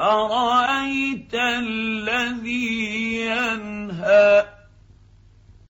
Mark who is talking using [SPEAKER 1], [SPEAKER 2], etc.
[SPEAKER 1] أرأيت الذي ينهى